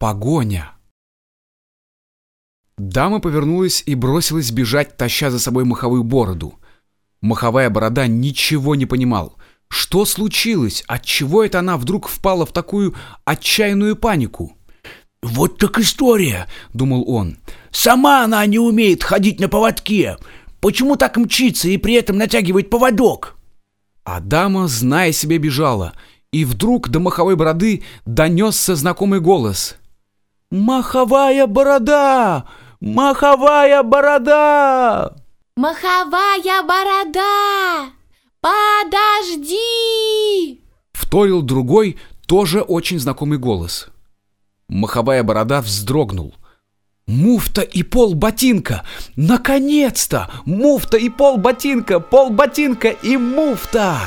Погоня. Дама повернулась и бросилась бежать, таща за собой маховую бороду. Маховая борода ничего не понимал. Что случилось? Отчего это она вдруг впала в такую отчаянную панику? «Вот так история», — думал он. «Сама она не умеет ходить на поводке. Почему так мчится и при этом натягивает поводок?» А дама, зная себе, бежала, и вдруг до маховой бороды донесся знакомый голос. «Маховая борода! Маховая борода!» «Маховая борода! Подожди!» Вторил другой, тоже очень знакомый голос. Маховая борода вздрогнул. Муфта и пол ботинка! Наконец-то! Муфта и пол ботинка! Пол ботинка и муфта!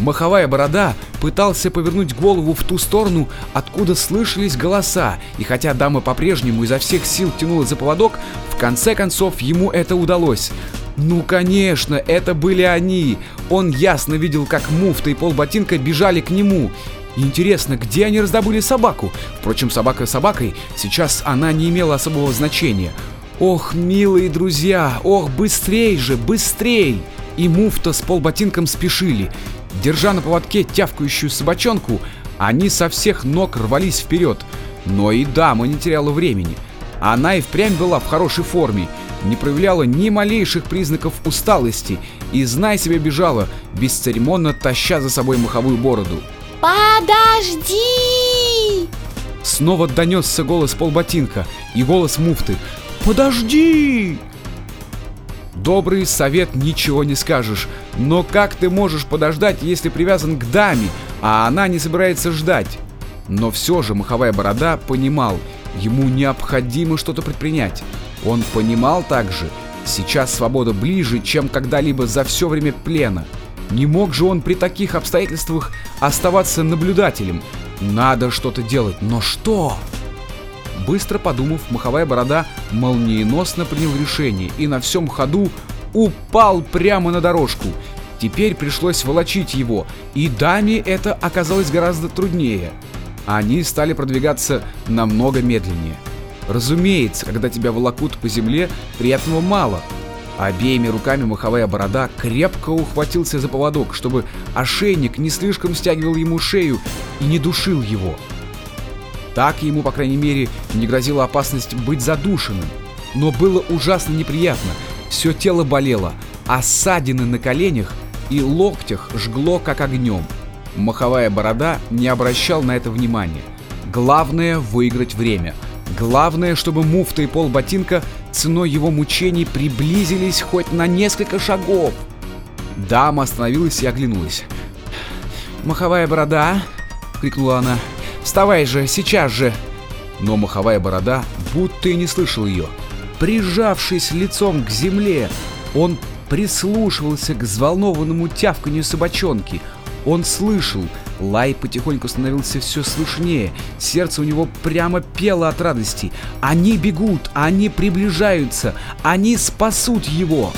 Маховая борода пытался повернуть голову в ту сторону, откуда слышались голоса, и хотя дама по-прежнему изо всех сил тянула за поводок, в конце концов ему это удалось. Ну, конечно, это были они. Он ясно видел, как муфта и полботинка бежали к нему. Интересно, где они раздобыли собаку? Впрочем, собака собакой, сейчас она не имела особого значения. Ох, милые друзья, ох, быстрей же, быстрей! И муфта с полботинком спешили. Держа на поводке тявкающую собачонку, они со всех ног рвались вперед. Но и дама не теряла времени. Она и впрямь была в хорошей форме, не проявляла ни малейших признаков усталости и, зная себя, бежала, бесцеремонно таща за собой маховую бороду. «Подожди!» Снова донесся голос полботинка и голос муфты. «Подожди!» Добрый совет ничего не скажешь, но как ты можешь подождать, если привязан к даме, а она не собирается ждать? Но все же Маховая Борода понимал, ему необходимо что-то предпринять. Он понимал также, сейчас свобода ближе, чем когда-либо за все время плена. Не мог же он при таких обстоятельствах оставаться наблюдателем. Надо что-то делать, но что? Быстро подумав, Маховая Борода молниеносно принял решение и на всем ходу упал прямо на дорожку. Теперь пришлось волочить его, и даме это оказалось гораздо труднее. Они стали продвигаться намного медленнее. Разумеется, когда тебя волокут по земле, приятного мало. Обеими руками маховая борода крепко ухватился за поводок, чтобы ошейник не слишком стягивал ему шею и не душил его. Так ему, по крайней мере, не грозила опасность быть задушенным. Но было ужасно неприятно. Все тело болело, а ссадины на коленях и локтях жгло как огнем. Маховая борода не обращал на это внимания. Главное — выиграть время. Главное, чтобы муфта и пол ботинка ценой его мучений приблизились хоть на несколько шагов. Дама остановилась и оглянулась. «Маховая борода!» — крикнула она. Вставай же, сейчас же!» Но маховая борода будто и не слышал ее. Прижавшись лицом к земле, он прислушивался к взволнованному тявканью собачонки. Он слышал, лай потихоньку становился все слышнее, сердце у него прямо пело от радости. Они бегут, они приближаются, они спасут его.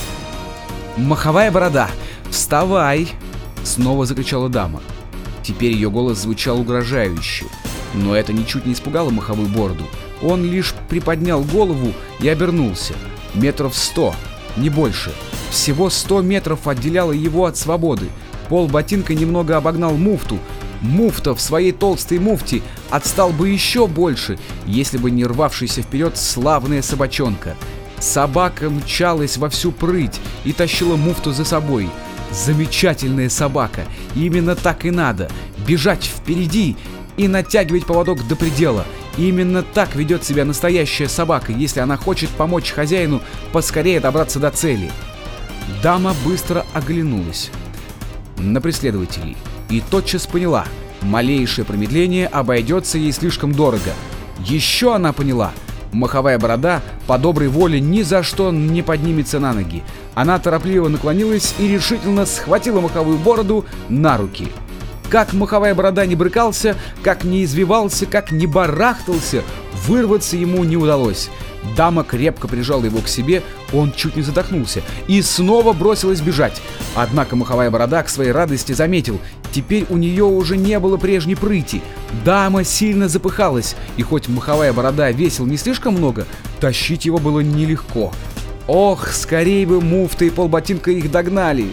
«Маховая борода, вставай!» — снова закричала дама. Теперь ее голос звучал угрожающе. Но это ничуть не испугало маховую бороду. Он лишь приподнял голову и обернулся. Метров сто, не больше. Всего сто метров отделяло его от свободы. Пол ботинка немного обогнал муфту. Муфта в своей толстой муфте отстал бы еще больше, если бы не рвавшаяся вперед славная собачонка. Собака мчалась во всю прыть и тащила муфту за собой. Замечательная собака. Именно так и надо. Бежать впереди и натягивать поводок до предела. Именно так ведет себя настоящая собака, если она хочет помочь хозяину поскорее добраться до цели. Дама быстро оглянулась на преследователей и тотчас поняла, малейшее промедление обойдется ей слишком дорого. Еще она поняла, маховая борода по доброй воле ни за что не поднимется на ноги. Она торопливо наклонилась и решительно схватила маховую бороду на руки. Как маховая борода не брыкался, как не извивался, как не барахтался, вырваться ему не удалось. Дама крепко прижала его к себе, он чуть не задохнулся и снова бросилась бежать. Однако маховая борода к своей радости заметил, теперь у нее уже не было прежней прыти. Дама сильно запыхалась, и хоть маховая борода весил не слишком много, тащить его было нелегко. Ох, скорее бы муфта и полботинка их догнали!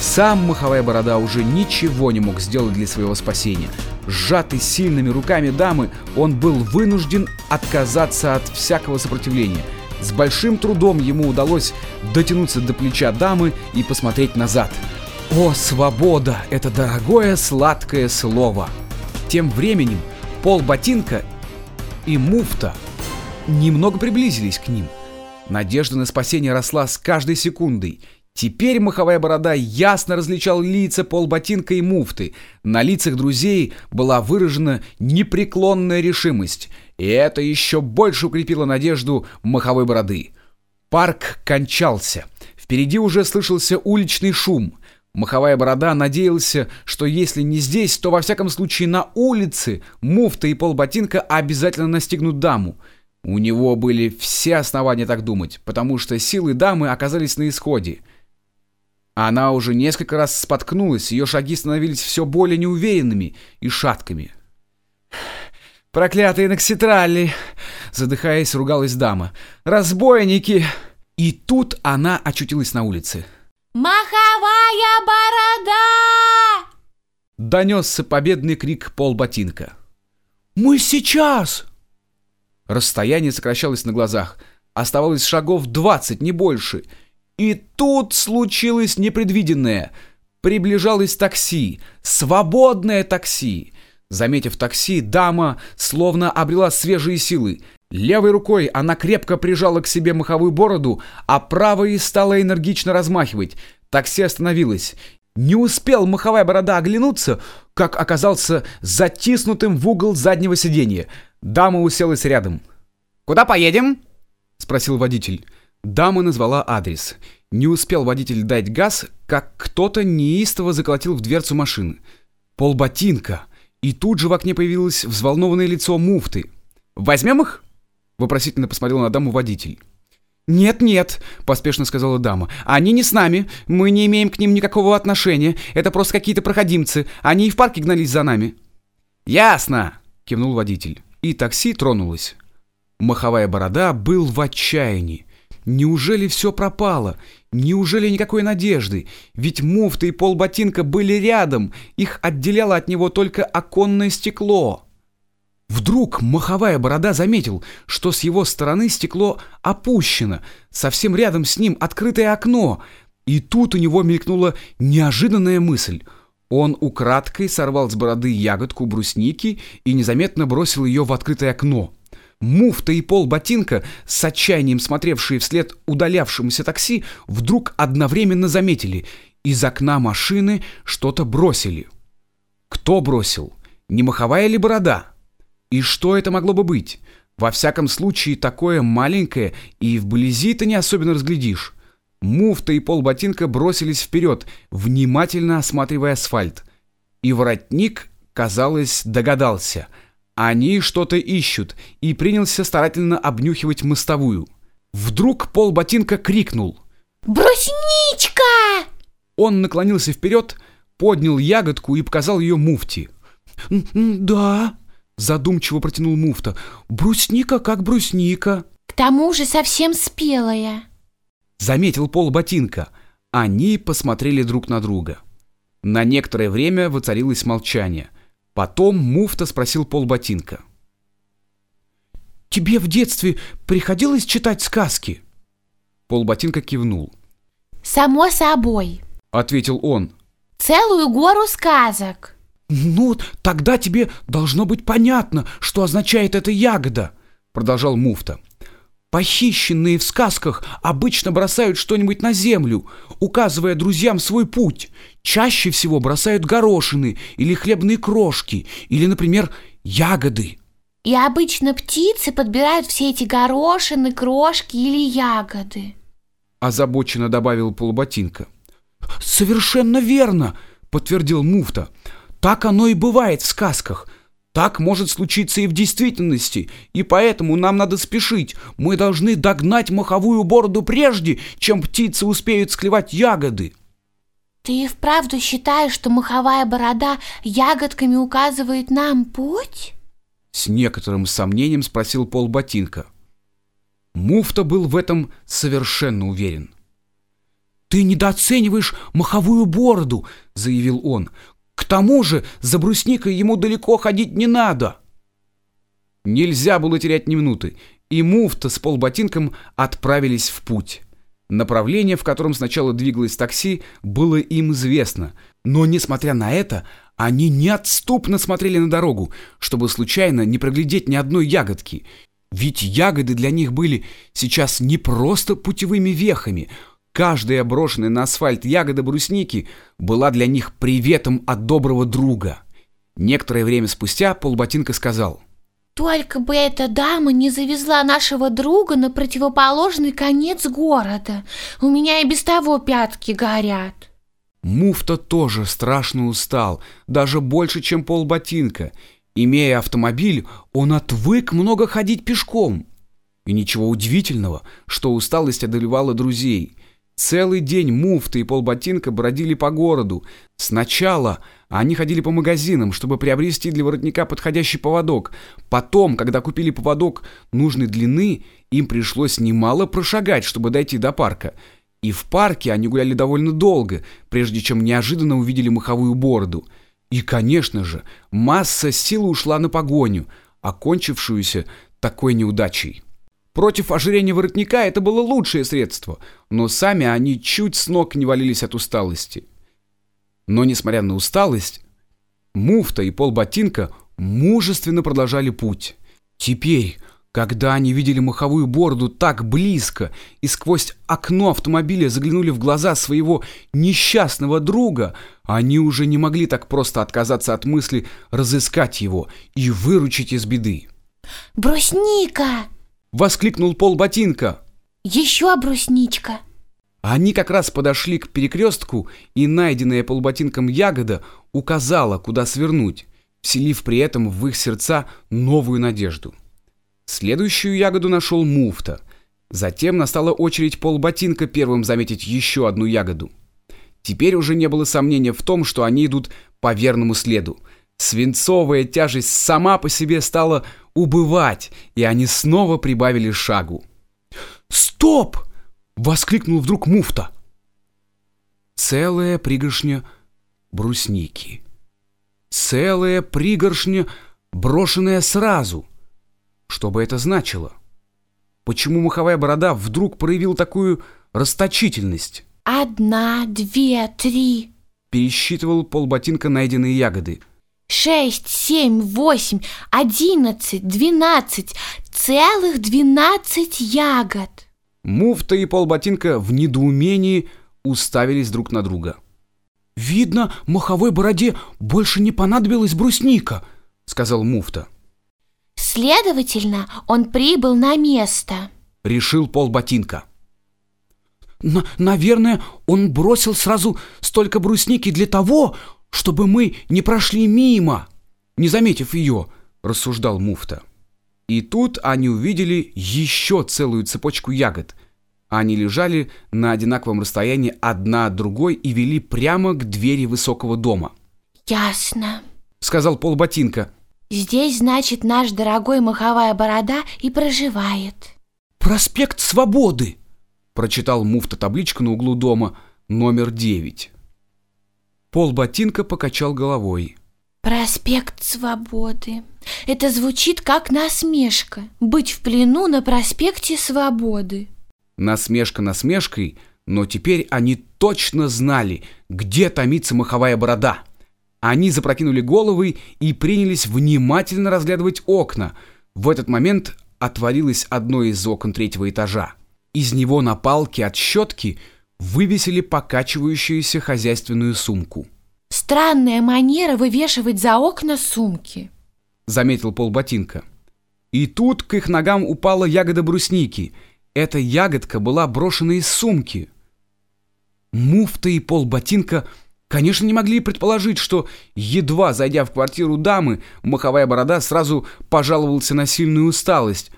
Сам Маховая Борода уже ничего не мог сделать для своего спасения. Сжатый сильными руками дамы, он был вынужден отказаться от всякого сопротивления. С большим трудом ему удалось дотянуться до плеча дамы и посмотреть назад. О, свобода! Это дорогое сладкое слово! Тем временем Пол Ботинка и Муфта немного приблизились к ним. Надежда на спасение росла с каждой секундой. Теперь маховая борода ясно различал лица полботинка и муфты. На лицах друзей была выражена непреклонная решимость, и это еще больше укрепило надежду маховой бороды. Парк кончался. Впереди уже слышался уличный шум. Маховая борода надеялся, что если не здесь, то во всяком случае на улице муфта и полботинка обязательно настигнут даму. У него были все основания так думать, потому что силы дамы оказались на исходе. Она уже несколько раз споткнулась, ее шаги становились все более неуверенными и шаткими. «Проклятые Нокситралли!» — задыхаясь, ругалась дама. «Разбойники!» И тут она очутилась на улице. Маховая борода! Донесся победный крик полботинка. «Мы сейчас!» Расстояние сокращалось на глазах. Оставалось шагов 20, не больше. И тут случилось непредвиденное. Приближалось такси. Свободное такси. Заметив такси, дама словно обрела свежие силы. Левой рукой она крепко прижала к себе маховую бороду, а правой стала энергично размахивать. Такси остановилось. Не успел маховая борода оглянуться, как оказался затиснутым в угол заднего сиденья. Дама уселась рядом. «Куда поедем?» — спросил водитель. Дама назвала адрес. Не успел водитель дать газ, как кто-то неистово заколотил в дверцу машины. Полботинка. И тут же в окне появилось взволнованное лицо муфты. «Возьмем их?» — вопросительно посмотрел на даму водитель. «Нет-нет», — поспешно сказала дама. «Они не с нами. Мы не имеем к ним никакого отношения. Это просто какие-то проходимцы. Они и в парке гнались за нами». «Ясно», — кивнул водитель. И такси тронулось. Маховая борода был в отчаянии. Неужели все пропало? Неужели никакой надежды? Ведь муфта и полботинка были рядом. Их отделяло от него только оконное стекло. Вдруг маховая борода заметил, что с его стороны стекло опущено, совсем рядом с ним открытое окно, и тут у него мелькнула неожиданная мысль. Он украдкой сорвал с бороды ягодку брусники и незаметно бросил ее в открытое окно. Муфта и пол ботинка, с отчаянием смотревшие вслед удалявшемуся такси, вдруг одновременно заметили, из окна машины что-то бросили. Кто бросил? Не маховая ли борода? И что это могло бы быть? Во всяком случае, такое маленькое и вблизи ты не особенно разглядишь. Муфта и полботинка бросились вперед, внимательно осматривая асфальт. И воротник, казалось, догадался. Они что-то ищут, и принялся старательно обнюхивать мостовую. Вдруг полботинка крикнул. Брусничка! Он наклонился вперед, поднял ягодку и показал ее муфте. «Да», Задумчиво протянул муфта. «Брусника как брусника». К тому же совсем спелая. Заметил пол ботинка. Они посмотрели друг на друга. На некоторое время воцарилось молчание. Потом муфта спросил пол ботинка. «Тебе в детстве приходилось читать сказки?» Пол ботинка кивнул. Само собой. Ответил он. Целую гору сказок. «Ну, тогда тебе должно быть понятно, что означает эта ягода», — продолжал муфта. «Похищенные в сказках обычно бросают что-нибудь на землю, указывая друзьям свой путь. Чаще всего бросают горошины или хлебные крошки, или, например, ягоды». И обычно птицы подбирают все эти горошины, крошки или ягоды. Озабоченно добавил полуботинка. «Совершенно верно», — подтвердил муфта. Так оно и бывает в сказках. Так может случиться и в действительности, и поэтому нам надо спешить. Мы должны догнать маховую бороду прежде, чем птицы успеют склевать ягоды. Ты и вправду считаешь, что маховая борода ягодками указывает нам путь? С некоторым сомнением спросил Пол Ботинка. Муфта был в этом совершенно уверен. «Ты недооцениваешь маховую бороду», — заявил он. К тому же за брусникой ему далеко ходить не надо. Нельзя было терять ни минуты, и муфта с полботинком отправились в путь. Направление, в котором сначала двигалось такси, было им известно, но, несмотря на это, они неотступно смотрели на дорогу, чтобы случайно не проглядеть ни одной ягодки. Ведь ягоды для них были сейчас не просто путевыми вехами — Каждая брошенная на асфальт ягода брусники была для них приветом от доброго друга. Некоторое время спустя полботинка сказал. «Только бы эта дама не завезла нашего друга на противоположный конец города. У меня и без того пятки горят». Муфта тоже страшно устал, даже больше, чем полботинка. Имея автомобиль, он отвык много ходить пешком. И ничего удивительного, что усталость одолевала друзей – Целый день муфты и полботинка бродили по городу. Сначала они ходили по магазинам, чтобы приобрести для воротника подходящий поводок. Потом, когда купили поводок нужной длины, им пришлось немало прошагать, чтобы дойти до парка. И в парке они гуляли довольно долго, прежде чем неожиданно увидели маховую бороду. И, конечно же, масса сил ушла на погоню, окончившуюся такой неудачей. Против ожирения воротника это было лучшее средство, но сами они чуть с ног не валились от усталости. Но, несмотря на усталость, муфта и полботинка мужественно продолжали путь. Теперь, когда они видели маховую бороду так близко и сквозь окно автомобиля заглянули в глаза своего несчастного друга, они уже не могли так просто отказаться от мысли разыскать его и выручить из беды. «Брусника!» Воскликнул Пол Ботинка. Еще брусничка. Они как раз подошли к перекрестку, и найденная полботинком ягода указала, куда свернуть, вселив при этом в их сердца новую надежду. Следующую ягоду нашел муфта. Затем настала очередь полботинка первым заметить еще одну ягоду. Теперь уже не было сомнения в том, что они идут по верному следу. Свинцовая тяжесть сама по себе стала убывать, и они снова прибавили шагу. «Стоп!» — воскликнул вдруг муфта. Целая пригоршня брусники. Целая пригоршня, брошенная сразу. Что бы это значило? Почему маховая борода вдруг проявил такую расточительность? «Одна, две, три», — пересчитывал полботинка найденные ягоды — шесть, семь, восемь, одиннадцать, двенадцать, целых двенадцать ягод. Муфта и полботинка в недоумении уставились друг на друга. «Видно, маховой бороде больше не понадобилась брусника», — сказал муфта. «Следовательно, он прибыл на место», — решил полботинка. «Наверное, он бросил сразу столько брусники для того, чтобы мы не прошли мимо, не заметив ее», — рассуждал муфта. И тут они увидели еще целую цепочку ягод. Они лежали на одинаковом расстоянии одна от другой и вели прямо к двери высокого дома. «Ясно», — сказал полботинка. «Здесь, значит, наш дорогой маховая борода и проживает». «Проспект Свободы», — прочитал муфта табличку на углу дома номер девять. Пол ботинка покачал головой. Проспект Свободы. Это звучит как насмешка. Быть в плену на проспекте Свободы. Насмешка насмешкой, но теперь они точно знали, где томится маховая борода. Они запрокинули головы и принялись внимательно разглядывать окна. В этот момент отворилось одно из окон третьего этажа. Из него на палке от щетки – вывесили покачивающуюся хозяйственную сумку. «Странная манера вывешивать за окна сумки», — заметил полботинка. И тут к их ногам упала ягода брусники. Эта ягодка была брошена из сумки. Муфта и полботинка Конечно, не могли предположить, что, едва зайдя в квартиру дамы, маховая борода сразу пожаловался на сильную усталость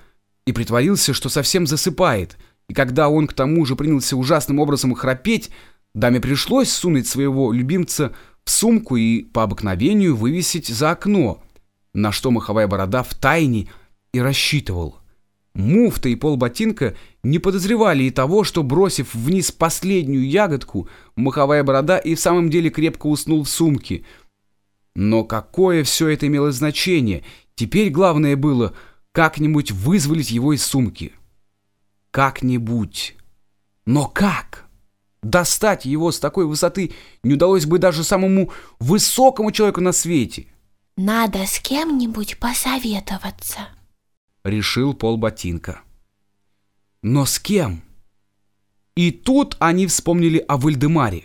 и притворился, что совсем засыпает. И когда он к тому же принялся ужасным образом храпеть, даме пришлось сунуть своего любимца в сумку и по обыкновению вывесить за окно, на что маховая борода в тайне и рассчитывал. Муфта и полботинка не подозревали и того, что, бросив вниз последнюю ягодку, маховая борода и в самом деле крепко уснул в сумке. Но какое все это имело значение? Теперь главное было как-нибудь вызволить его из сумки. Как-нибудь. Но как? Достать его с такой высоты не удалось бы даже самому высокому человеку на свете. Надо с кем-нибудь посоветоваться решил полботинка. Но с кем? И тут они вспомнили о Вальдемаре.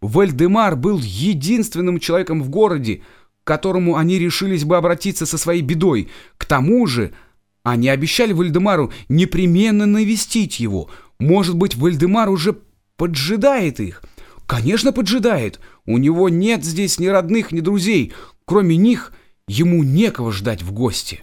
Вальдемар был единственным человеком в городе, к которому они решились бы обратиться со своей бедой. К тому же они обещали Вальдемару непременно навестить его. Может быть, Вальдемар уже поджидает их? Конечно, поджидает. У него нет здесь ни родных, ни друзей. Кроме них, ему некого ждать в гости.